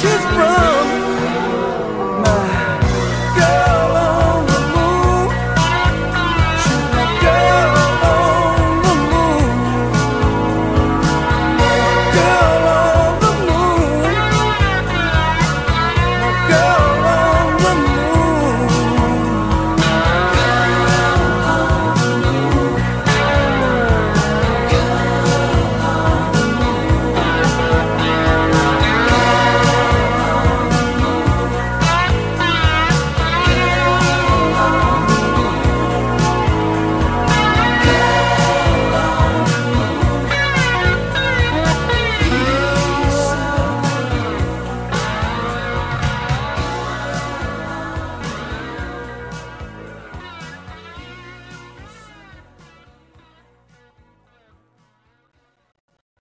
she's broke.